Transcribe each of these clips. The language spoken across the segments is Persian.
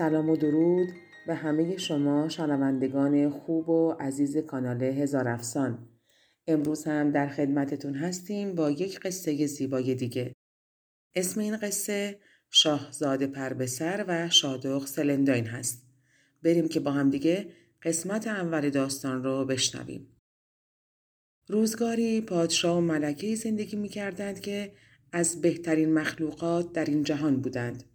سلام و درود به همه شما شنوندگان خوب و عزیز کانال هزار افسان. امروز هم در خدمتتون هستیم با یک قصه زیبای دیگه. اسم این قصه شاهزاده پربسر و شادق سلنداین هست. بریم که با هم دیگه قسمت اول داستان رو بشنویم. روزگاری پادشاه و ملکه زندگی می کردند که از بهترین مخلوقات در این جهان بودند.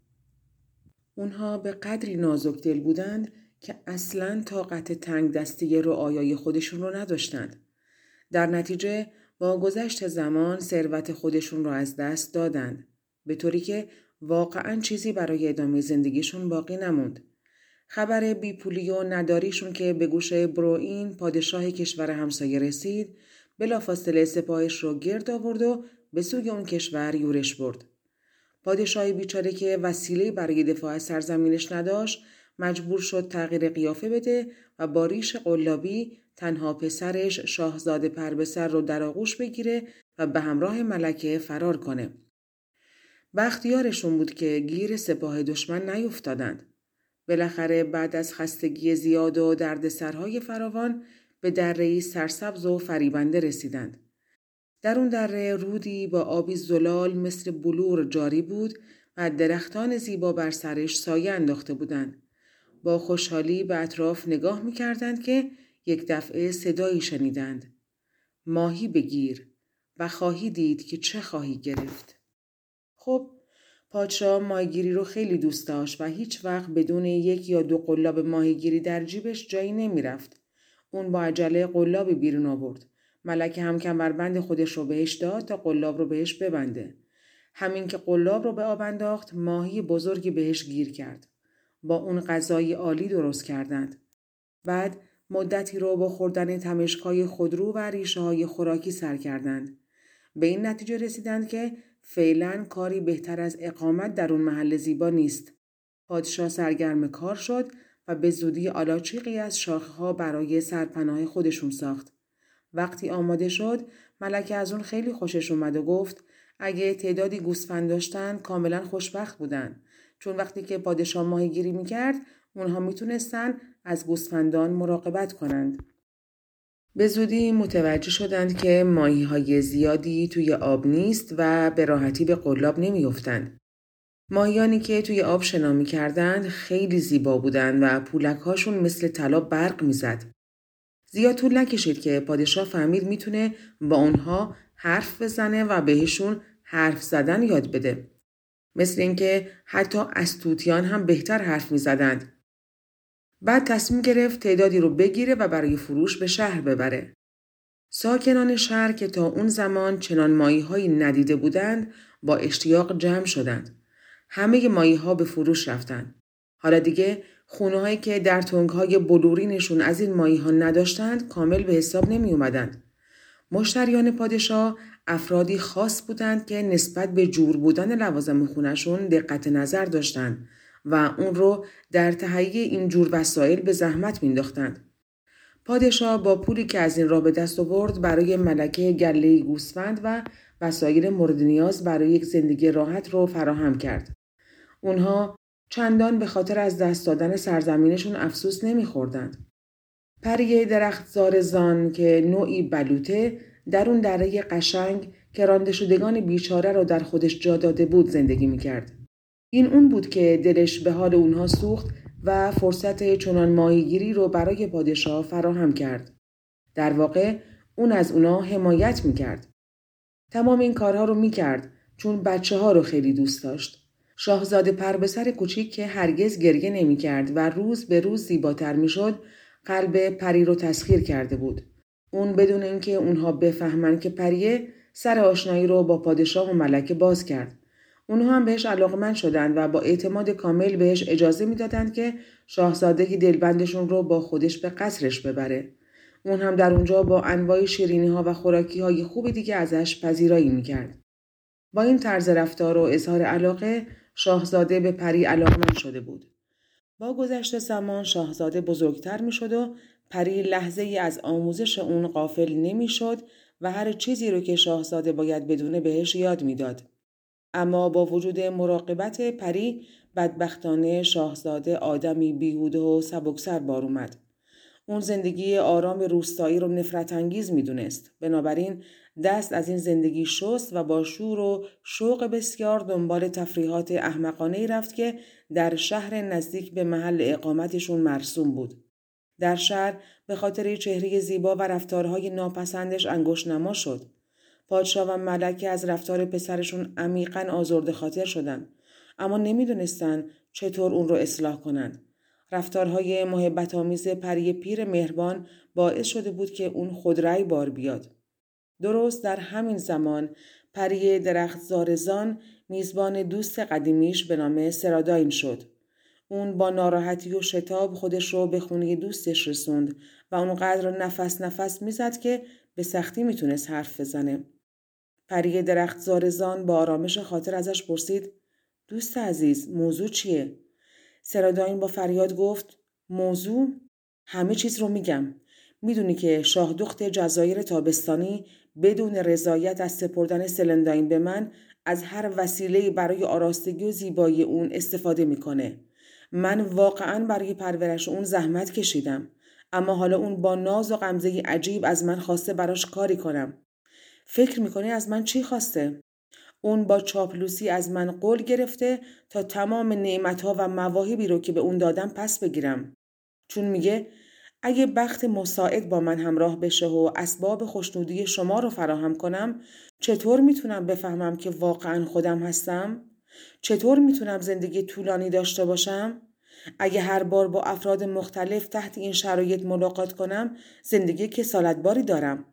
اونها به قدری نازک دل بودند که اصلا طاقت تنگ دستی رعایای خودشون رو نداشتند. در نتیجه با گذشت زمان ثروت خودشون رو از دست دادند به طوری که واقعا چیزی برای ادامه زندگیشون باقی نموند. خبر بیپولی و نداریشون که به گوش بروین پادشاه کشور همسایه رسید بلافاصله سپاهش رو گرد آورد و به سوی اون کشور یورش برد. پادشاه بیچاره که وسیله برای دفاع از سرزمینش نداشت مجبور شد تغییر قیافه بده و با ریش قلابی تنها پسرش شاهزاده پربسر رو در آغوش بگیره و به همراه ملکه فرار کنه. بختیارشون بود که گیر سپاه دشمن نیفتادند. بالاخره بعد از خستگی زیاد و دردسرهای فراوان به دره سرسبز و فریبنده رسیدند. در اون دره رودی با آبی زلال مثل بلور جاری بود و درختان زیبا بر سرش سایه انداخته بودند. با خوشحالی به اطراف نگاه می‌کردند که یک دفعه صدایی شنیدند. ماهی بگیر و خواهی دید که چه خواهی گرفت. خب پادشاه ماهیگیری رو خیلی دوست داشت و هیچ وقت بدون یک یا دو قلاب ماهیگیری در جیبش جایی نمی‌رفت. اون با عجله قلابی بیرون آورد. ملکه هم کمربند خودش رو بهش داد تا قلاب رو بهش ببنده. همین که قلاب رو به آب انداخت ماهی بزرگی بهش گیر کرد. با اون غذای عالی درست کردند. بعد مدتی رو با خوردن تمشکای خودرو و ریشه های خوراکی سر کردند. به این نتیجه رسیدند که فعلا کاری بهتر از اقامت در اون محل زیبا نیست. پادشاه سرگرم کار شد و به زودی آلاچیقی از شاخه ها برای سرپناه خودشون ساخت. وقتی آماده شد ملکه از اون خیلی خوشش اومد و گفت اگه تعدادی گوسفند داشتن کاملا خوشبخت بودن چون وقتی که پادشاه ماهیگیری می‌کرد اونها می‌تونستن از گوسفندان مراقبت کنند. به زودی متوجه شدند که ماهی های زیادی توی آب نیست و به راحتی به قلاب نمیافتند. ماهیانی که توی آب شنا می‌کردند خیلی زیبا بودند و پولک هاشون مثل طلا برق می‌زد. زیاد طول نکشید که پادشاه فهمید می‌تونه با اونها حرف بزنه و بهشون حرف زدن یاد بده. مثل اینکه حتی استوتیان هم بهتر حرف می‌زدند. بعد تصمیم گرفت تعدادی رو بگیره و برای فروش به شهر ببره. ساکنان شهر که تا اون زمان چنان مایی هایی ندیده بودند با اشتیاق جمع شدند. همه مایی ها به فروش رفتند. حالا دیگه خونه هایی که در تنگ های بلورینشون از این مایی ها نداشتند کامل به حساب نمی اومدند. مشتریان پادشاه افرادی خاص بودند که نسبت به جور بودن لوازم خونشون دقت نظر داشتند و اون رو در تهیه این جور وسایل به زحمت مینداختند. پادشاه با پولی که از این را به دست آورد برای ملکه گله گوسفند و وسایل مورد نیاز برای یک زندگی راحت رو فراهم کرد. اونها چندان به خاطر از دست دادن سرزمینشون افسوس نمیخوردند. پریه درخت زان که نوعی بلوته در اون دره قشنگ که رانده شدگان بیچاره را در خودش جا داده بود زندگی می‌کرد. این اون بود که دلش به حال اونها سوخت و فرصت چنان ماهیگیری رو برای پادشاه فراهم کرد. در واقع اون از اونا حمایت می‌کرد. تمام این کارها رو می‌کرد چون بچه ها رو خیلی دوست داشت. شاهزاده پربسر کوچیک که هرگز گریه نمی‌کرد و روز به روز زیباتر می‌شد قلب پری رو تسخیر کرده بود. اون بدون اینکه اونها بفهمن که پریه سر آشنایی رو با پادشاه و ملکه باز کرد. اونها هم بهش علاقمند شدند و با اعتماد کامل بهش اجازه می‌دادند که شاهزاده دلبندشون رو با خودش به قصرش ببره. اون هم در اونجا با انواع شیرینی ها و خوراکی های خوبی دیگه ازش پذیرایی می‌کرد. با این طرز رفتار و اظهار علاقه شاهزاده به پری علاقمند شده بود. با گذشت زمان شاهزاده بزرگتر می شد و پری لحظه ای از آموزش اون قافل نمی شد و هر چیزی رو که شاهزاده باید بدونه بهش یاد می‌داد. اما با وجود مراقبت پری بدبختانه شاهزاده آدمی بیهوده و سبکسر بار اومد. اون زندگی آرام روستایی رو نفرت انگیز می‌دونست. بنابراین دست از این زندگی شست و با شور و شوق بسیار دنبال تفریحات احمقانه رفت که در شهر نزدیک به محل اقامتشون مرسوم بود. در شهر به خاطر چهره زیبا و رفتارهای ناپسندش انگشت نما شد. پادشاه و ملکه از رفتار پسرشون عمیقا آزرده خاطر شدند اما نمی‌دونستند چطور اون رو اصلاح کنند. رفتارهای محبت آمیز پری پیر مهربان باعث شده بود که اون خودرأی بار بیاد. درست در همین زمان پری درخت زارزان میزبان دوست قدیمیش به نام سراداین شد. اون با ناراحتی و شتاب خودش رو به خونه دوستش رسوند و اونقدر نفس نفس می‌زد که به سختی می‌تونست حرف بزنه. پری درخت زارزان با آرامش خاطر ازش پرسید دوست عزیز موضوع چیه؟ سراداین با فریاد گفت موضوع همه چیز رو میگم. می‌دونی که شاه دخت جزایر تابستانی بدون رضایت از سپردن سلنداین به من از هر وسیله برای آراستگی و زیبایی اون استفاده می‌کنه. من واقعا برای پرورش اون زحمت کشیدم. اما حالا اون با ناز و غمزه عجیب از من خواسته براش کاری کنم. فکر می‌کنی از من چی خواسته؟ اون با چاپلوسی از من قول گرفته تا تمام نعمتها و مواهبی رو که به اون دادم پس بگیرم. چون میگه اگه بخت مساعد با من همراه بشه و اسباب خوشنودی شما رو فراهم کنم چطور می‌تونم بفهمم که واقعا خودم هستم؟ چطور می‌تونم زندگی طولانی داشته باشم؟ اگه هر بار با افراد مختلف تحت این شرایط ملاقات کنم زندگی کسالتباری دارم.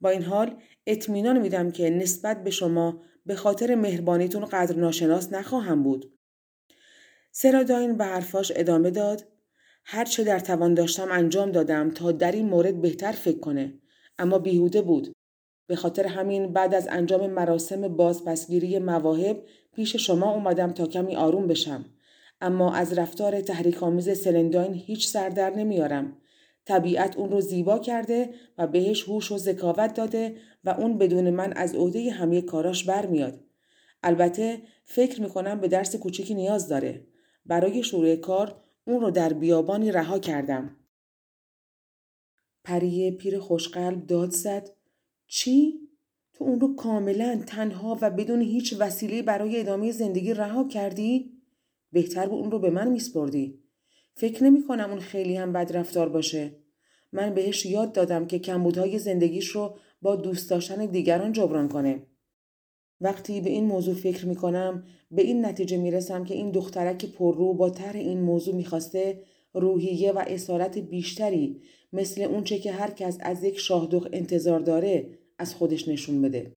با این حال اطمینان میدم که نسبت به شما به خاطر مهربانیتون قدر ناشناس نخواهم بود. سراداین به حرفاش ادامه داد هر چه در توان داشتم انجام دادم تا در این مورد بهتر فکر کنه. اما بیهوده بود. به خاطر همین بعد از انجام مراسم بازپسگیری مواهب پیش شما اومدم تا کمی آروم بشم. اما از رفتار تحریک آمیز سلنداین هیچ سر در نمیارم. طبیعت اون رو زیبا کرده و بهش هوش و ذکاوت داده و اون بدون من از عهده همه کاراش برمیاد. البته فکر می‌کنم به درس کوچکی نیاز داره. برای شروع کار اون رو در بیابانی رها کردم. پریه پیر خوشقلب داد زد. چی؟ تو اون رو کاملا تنها و بدون هیچ وسیله برای ادامه زندگی رها کردی؟ بهتر بود اون رو به من میسپردی. فکر نمی کنم اون خیلی هم بد رفتار باشه. من بهش یاد دادم که کمبودهای زندگیش رو با دوست داشتن دیگران جبران کنه. وقتی به این موضوع فکر می کنم به این نتیجه می رسم که این دخترک پررو با طرح این موضوع می‌خواسته روحیه و اصالت بیشتری مثل اونچه که هر کس از یک شاهدخ انتظار داره از خودش نشون بده.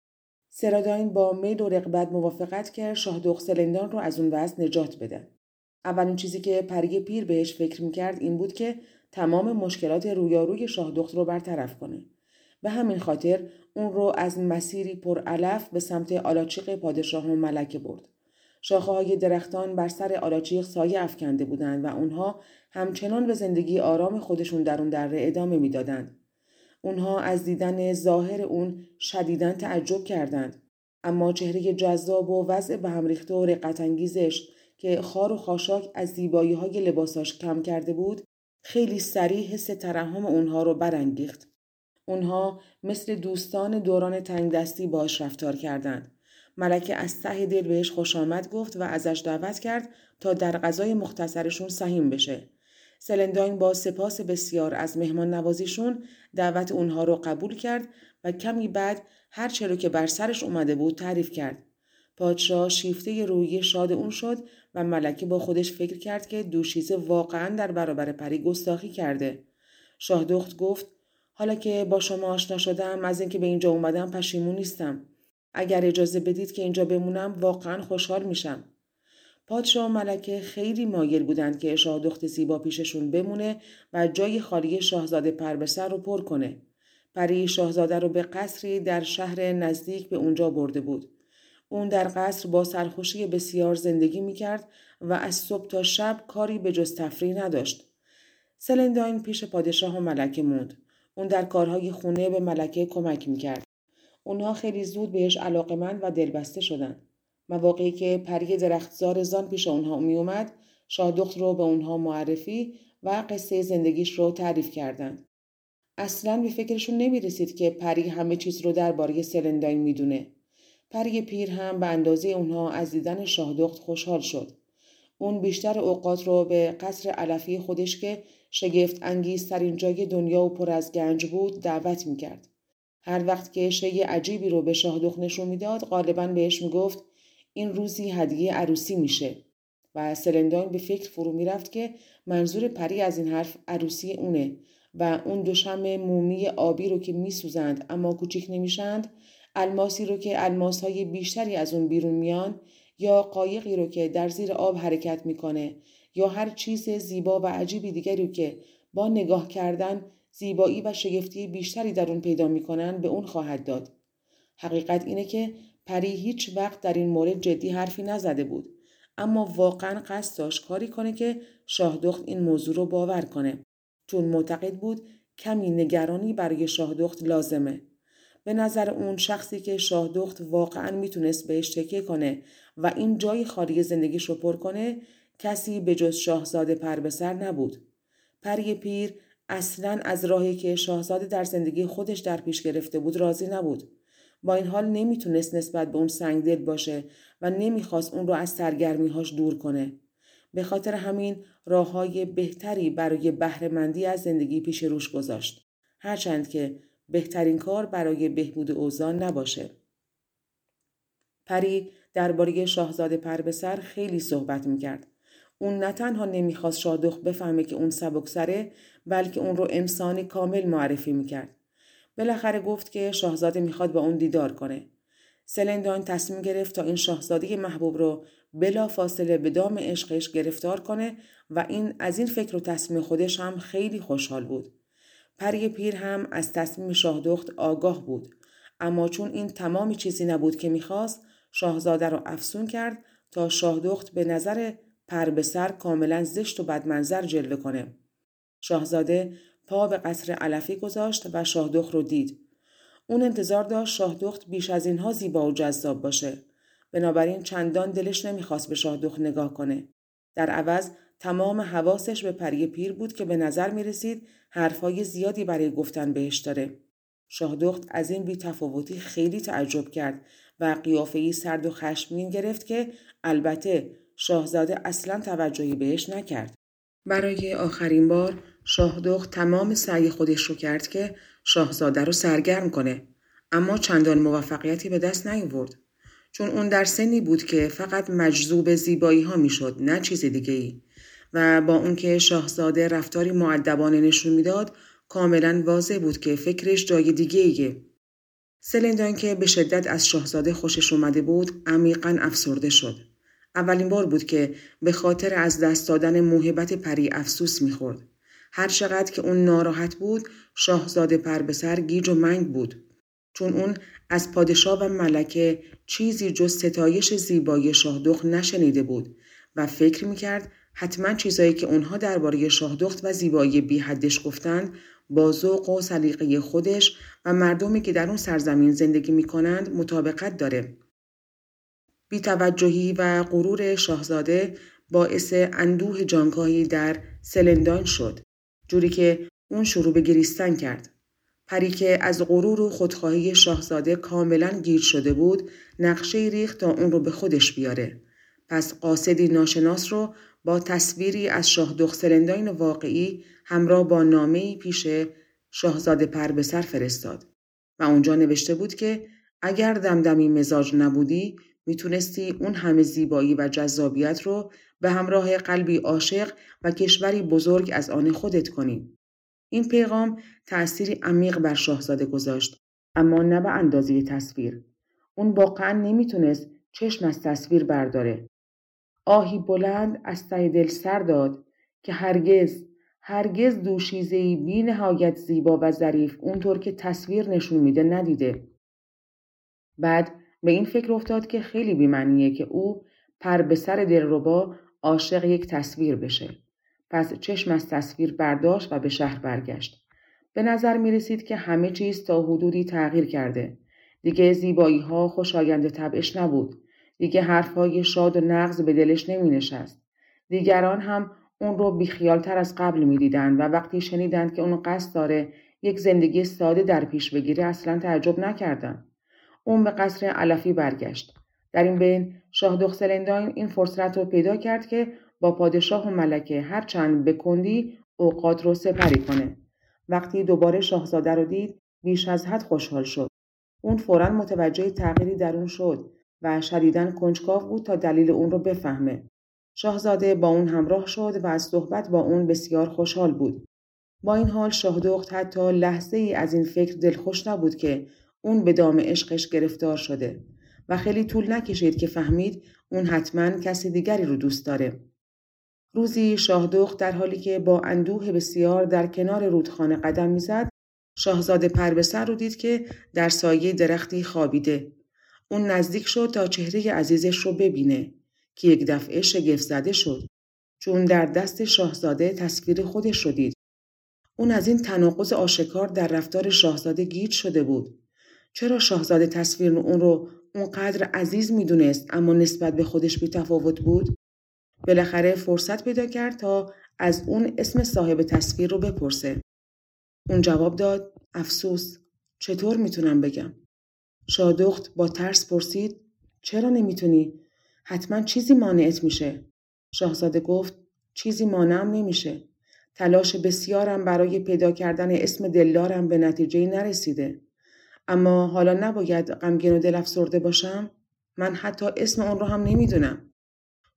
سراداین با میل و رقبت موافقت کرد شاهدخ سلندان رو از اون وضع نجات بده. اولین چیزی که پری پیر بهش فکر می‌کرد این بود که تمام مشکلات رویاروی شاهدخت رو برطرف کنه. به همین خاطر اون رو از مسیری پر علف به سمت آلاچیق پادشاه و ملکه برد. شاخه های درختان بر سر آلاچیق سایه افکنده بودند و اونها همچنان به زندگی آرام خودشون در اون دره ادامه می‌دادند. اونها از دیدن ظاهر اون شدیدن تعجب کردند. اما چهره جذاب و وضع به هم ریخته و رقت انگیزش که خار و خاشاک از زیبایی های لباساش کم کرده بود خیلی سریع حس ترحم اونها رو برانگیخت. اونها مثل دوستان دوران تنگ دستی باش رفتار کردند. ملکه از ته دل بهش خوش آمد گفت و ازش دعوت کرد تا در غذای مختصرشون سهیم بشه. سلنداین با سپاس بسیار از مهمان نوازیشون دعوت اونها رو قبول کرد و کمی بعد هر چه که بر سرش اومده بود تعریف کرد. پادشاه شیفته روی شاد اون شد و ملکه با خودش فکر کرد که دوشیزه واقعا در برابر پری گستاخی کرده. شاهدخت گفت حالا که با شما آشنا شدم از اینکه به اینجا اومدم پشیمون نیستم. اگر اجازه بدید که اینجا بمونم واقعا خوشحال میشم. پادشاه و ملکه خیلی مایل بودند که شاه دخت زیبا پیششون بمونه و جای خالی شاهزاده پربسر رو پر کنه. پری شاهزاده رو به قصری در شهر نزدیک به اونجا برده بود. اون در قصر با سرخوشی بسیار زندگی می کرد و از صبح تا شب کاری به جز تفریح نداشت. سلنداین پیش پادشاه و ملکه موند. اون در کارهای خونه به ملکه کمک می کرد. اونها خیلی زود بهش علاقمند و دلبسته شدند. مواقعی که پری درختزار زان پیش اونها می اومد، شادخت رو به اونها معرفی و قصه زندگیش رو تعریف کردند. اصلا به فکرشون نمی رسید که پری همه چیز رو درباره سلنداین می‌دونه. پری پیر هم به اندازه اونها از دیدن شاهدخت خوشحال شد. اون بیشتر اوقات رو به قصر علفی خودش که شگفت انگیزترین جای دنیا و پر از گنج بود دعوت می‌کرد. هر وقت که شی عجیبی رو به شاهدخت نشون می‌داد غالبا بهش می‌گفت این روزی هدیه عروسی میشه و سلنداین به فکر فرو می‌رفت که منظور پری از این حرف عروسی اونه و اون دو شم مومی آبی رو که میسوزند اما کوچیک نمیشند الماسی رو که الماس های بیشتری از اون بیرون میان یا قایقی رو که در زیر آب حرکت می‌کنه یا هر چیز زیبا و عجیبی دیگری رو که با نگاه کردن زیبایی و شگفتی بیشتری در اون پیدا می‌کنن به اون خواهد داد. حقیقت اینه که پری هیچ وقت در این مورد جدی حرفی نزده بود. اما واقعا قصد داشت کاری کنه که شاهدخت این موضوع رو باور کنه. چون معتقد بود کمی نگرانی برای شاهدخت لازمه. به نظر اون شخصی که شاهدخت واقعا می‌تونست بهش تکیه کنه و این جای خالی زندگیش رو پر کنه کسی به جز شاهزاده پر به سر نبود. پری پیر اصلا از راهی که شاهزاده در زندگی خودش در پیش گرفته بود راضی نبود. با این حال نمی‌تونست نسبت به اون سنگدل باشه و نمی‌خواست اون رو از سرگرمیهاش دور کنه. به خاطر همین راه های بهتری برای بهرهمندی از زندگی پیش روش گذاشت. هرچند که بهترین کار برای بهبود اوضاع نباشه. پری درباره شاهزاده پر سر خیلی صحبت می‌کرد. اون نه تنها نمی‌خواست شادخ بفهمه که اون سبکسره بلکه اون رو انسانی کامل معرفی می‌کرد. بالاخره گفت که شاهزاده می‌خواد با اون دیدار کنه. سلندان تصمیم گرفت تا این شاهزاده محبوب رو بلا فاصله به دام عشقش گرفتار کنه و این از این فکر و تصمیم خودش هم خیلی خوشحال بود. پری پیر هم از تصمیم شاهدخت آگاه بود اما چون این تمامی چیزی نبود که می‌خواست شاهزاده را افسون کرد تا شاهدخت به نظر پر به سر کاملا زشت و بدمنظر جلوه کنه. شاهزاده پا به قصر علفی گذاشت و شاهدخت رو دید. اون انتظار داشت شاهدخت بیش از اینها زیبا و جذاب باشه. بنابراین چندان دلش نمی‌خواست به شاهدخت نگاه کنه. در عوض تمام حواسش به پری پیر بود که به نظر می رسید حرفای زیادی برای گفتن بهش داره. شاهدخت از این بیتفاوتی خیلی تعجب کرد و قیافه سرد و خشمگین گرفت که البته شاهزاده اصلا توجهی بهش نکرد. برای آخرین بار شاهدخت تمام سعی خودش رو کرد که شاهزاده رو سرگرم کنه اما چندان موفقیتی به دست نیاورد چون اون در سنی بود که فقط مجذوب زیبایی ها می‌شد نه چیز دیگه ای و با اون که شاهزاده رفتاری معدبانه نشون می‌داد کاملا واضح بود که فکرش جای دیگه ایه. سلندان که به شدت از شاهزاده خوشش اومده بود عمیقا افسرده شد. اولین بار بود که به خاطر از دست دادن موهبت پری افسوس می‌خورد. هر چقدر که اون ناراحت بود شاهزاده پر به سر گیج و منگ بود. چون اون از پادشاه و ملکه چیزی جز ستایش زیبایی شاهدخت نشنیده بود و فکر می‌کرد حتما چیزایی که اونها درباره شاهدخت و زیبایی بی حدش گفتند با ذوق و سلیقه خودش و مردمی که در اون سرزمین زندگی می کنند مطابقت داره. بیتوجهی و غرور شاهزاده باعث اندوه جانکاهی در سلندان شد. جوری که اون شروع به گریستن کرد. پری که از غرور و خودخواهی شاهزاده کاملا گیر شده بود نقشه ریخت تا اون رو به خودش بیاره. پس قاصدی ناشناس رو با تصویری از شاه سلنداین واقعی همراه با نامه‌ای پیش شاهزاده پر به سر فرستاد و اونجا نوشته بود که اگر دمدمی مزاج نبودی می‌تونستی اون همه زیبایی و جذابیت رو به همراه قلبی عاشق و کشوری بزرگ از آن خودت کنی. این پیغام تأثیری عمیق بر شاهزاده گذاشت اما نه به اندازه تصویر اون واقعا نمی‌تونست چشم از تصویر برداره آهی بلند از ته دل سر داد که هرگز هرگز دوشیزهای بی نهایت زیبا و ظریف اونطور که تصویر نشون میده ندیده. بعد به این فکر افتاد که خیلی بیمنیه که او پر به سر دلربا عاشق یک تصویر بشه. پس چشم از تصویر برداشت و به شهر برگشت. به نظر می رسید که همه چیز تا حدودی تغییر کرده. دیگه زیبایی ها خوشایند طبعش نبود. دیگه حرفهای شاد و نغز به دلش نمی نشست. دیگران هم اون رو بیخیالتر از قبل می‌دیدند و وقتی شنیدند که اون قصد داره یک زندگی ساده در پیش بگیره اصلا تعجب نکردند. اون به قصر علفی برگشت. در این بین شاه دختلنداین این فرصت رو پیدا کرد که با پادشاه و ملکه هر چند بکندی اوقات رو سپری کنه. وقتی دوباره شاهزاده رو دید بیش از حد خوشحال شد. اون فورا متوجه تغییری در اون شد و شدیداً کنجکاو بود تا دلیل اون رو بفهمه. شاهزاده با اون همراه شد و از صحبت با اون بسیار خوشحال بود. با این حال شاهدخت حتی لحظه ای از این فکر دلخوش نبود که اون به دام عشقش گرفتار شده و خیلی طول نکشید که فهمید اون حتما کسی دیگری رو دوست داره. روزی شاهدخت در حالی که با اندوه بسیار در کنار رودخانه قدم می‌زد شاهزاده پر به سر رو دید که در سایه درختی خوابیده. اون نزدیک شد تا چهره عزیزش رو ببینه. که یک دفعه شگفت زده شد چون در دست شاهزاده تصویر خودش رو دید. اون از این تناقض آشکار در رفتار شاهزاده گیج شده بود. چرا شاهزاده تصویر اون رو اونقدر عزیز می‌دونست اما نسبت به خودش بی تفاوت بود؟ بالاخره فرصت پیدا کرد تا از اون اسم صاحب تصویر رو بپرسه. اون جواب داد افسوس چطور می‌تونم بگم؟ شادخت با ترس پرسید چرا نمی‌تونی؟ حتما چیزی مانعت میشه. شاهزاده گفت چیزی مانعم نمیشه. تلاش بسیارم برای پیدا کردن اسم دلدارم به نتیجه نرسیده. اما حالا نباید غمگین و دل افسرده باشم؟ من حتی اسم اون رو هم نمی‌دونم.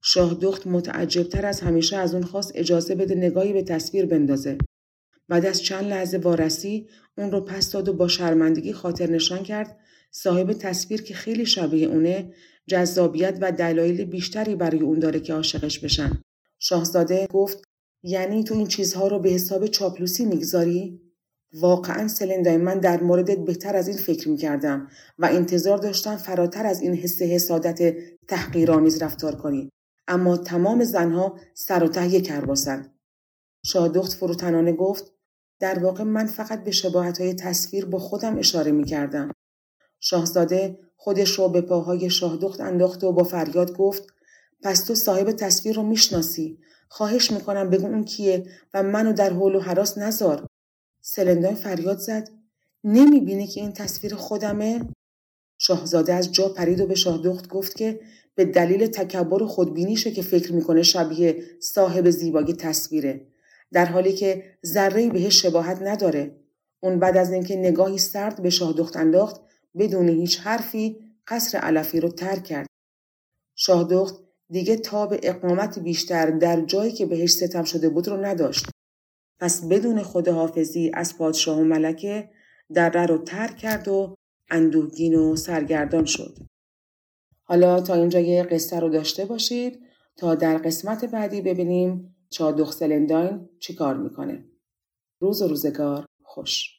شاه دخت متعجبتر از همیشه از اون خواست اجازه بده نگاهی به تصویر بندازه. بعد از چند لحظه وارسی اون رو پس داد و با شرمندگی خاطر نشان کرد صاحب تصویر که خیلی شبیه اونه جذابیت و دلایل بیشتری برای اون داره که عاشقش بشن. شاهزاده گفت یعنی تو این چیزها رو به حساب چاپلوسی می‌گذاری؟ واقعا سلندای من در موردت بهتر از این فکر می‌کردم و انتظار داشتم فراتر از این حس حسادت تحقیرآمیز رفتار کنی اما تمام زنها سر و ته کرباسند شادخت فروتنانه گفت در واقع من فقط به شباهت های تصویر با خودم اشاره می کردم. شاهزاده خودش رو به پاهای شاهدخت انداخت و با فریاد گفت پس تو صاحب تصویر رو می‌شناسی. خواهش می‌کنم بگو اون کیه و منو در حول و حراس نزار سلندای فریاد زد. نمی‌بینی که این تصویر خودمه؟ شاهزاده از جا پرید و به شاهدخت گفت که به دلیل تکبر و خودبینیشه که فکر می‌کنه شبیه صاحب زیبایی تصویره. در حالی که ذره بهش شباهت نداره. اون بعد از اینکه نگاهی سرد به شاهدخت انداخت بدون هیچ حرفی قصر علفی رو ترک کرد. شاهدخت دیگه تاب اقامت بیشتر در جایی که بهش ستم شده بود رو نداشت. پس بدون خداحافظی از پادشاه و ملکه دره رو ترک کرد و اندوهگین و سرگردان شد. حالا تا اینجا یه قصه رو داشته باشید تا در قسمت بعدی ببینیم چادخ سلنداین چی کار می‌کنه. روز و روزگار خوش.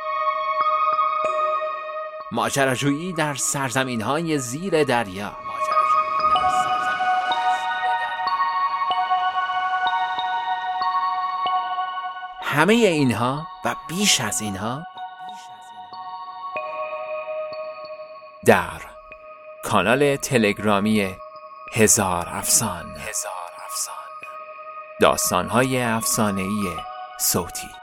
ماجراجویی در سرزمین های زیر دریا. همه اینها و بیش از اینها در کانال تلگرامی هزار افسان. هزار افسان. داستان های افسانه صوتی.